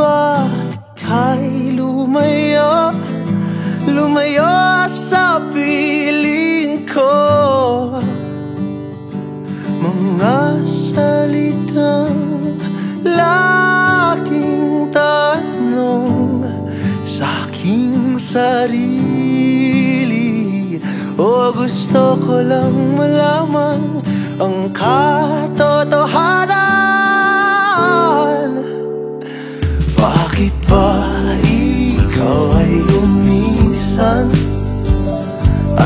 ba ika'y lumayo Lumayo sa piling ko. Mga salitang laging tanong Sa aking sarili. O gusto ko lang malaman Ang katotohanan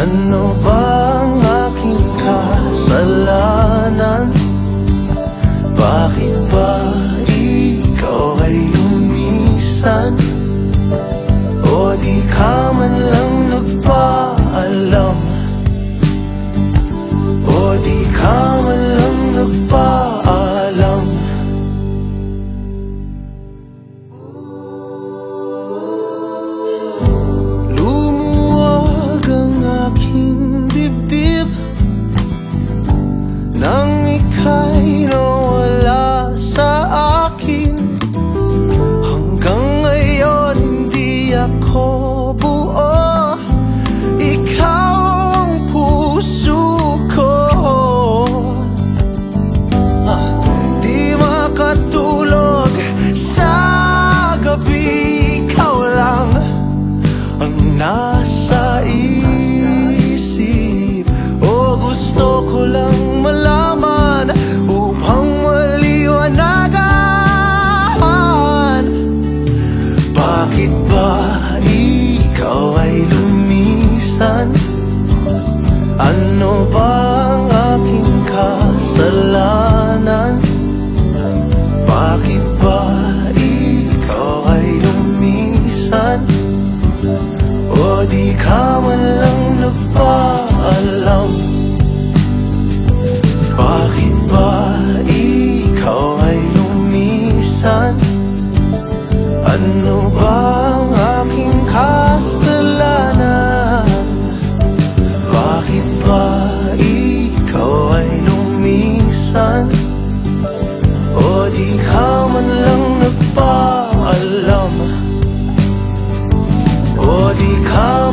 Ano bang aking kasalanan? Bakit ba Ka man lang nagpaalam Bakit ba ikaw ay lumisan? Ano ba ang aking kasalanan? Bakit ba ikaw ay lumisan? O di ka man lang nagpaalam O di ka